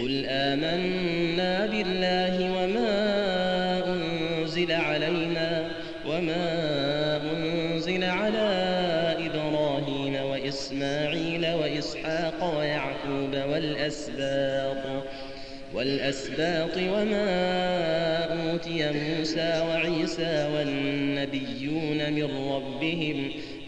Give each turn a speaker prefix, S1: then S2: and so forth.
S1: قل آمنا بالله وما أنزل علينا وما أنزل على إبراهيم وإسماعيل وإسحاق ويعقوب والأسباط والأسباط وما أوتي موسى وعيسى والنبيون من ربهم